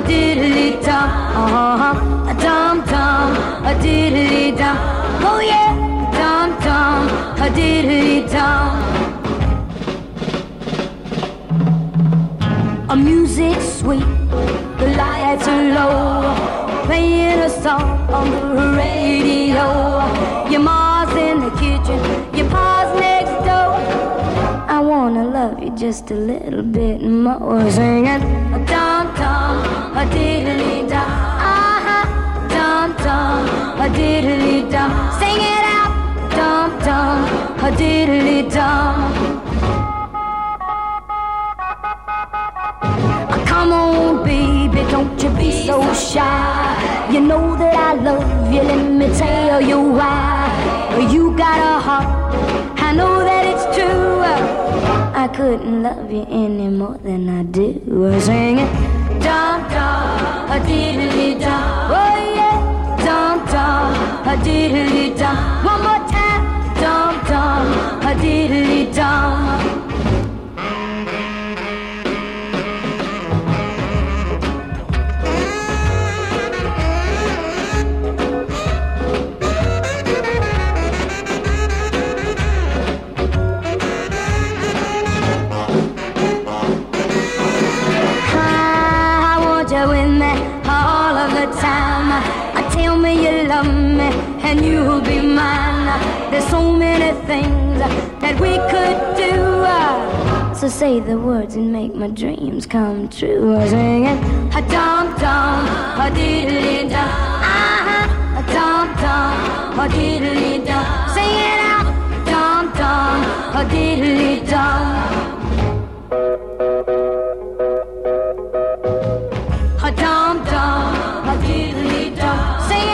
diddly dum, uh-huh, a dum dum, a diddly dum. Oh yeah, dum dum, a diddly dum. A music sweet, the lights are low, playing a song on the radio. Your ma's in the kitchen, your pa's next door. I wanna love you just a little bit more, singing a dum dum, diddly dum. Sing it out, dum dum, a diddly dum. Come on, baby, don't you be so shy. You know that I love you, let me tell you why. You got a heart, I know that it's true. I couldn't love you any more than I do. Sing it, dum dum, diddly dum. One more time, dum dum, a diddly There's so many things that we could do. So say the words and make my dreams come true. Singing a dum dum, a diddly dum, ah uh-huh. a dum dum, a diddly dum. Sing it out, dum dum, a diddly dum. A dum dum, a diddly dum. Sing it.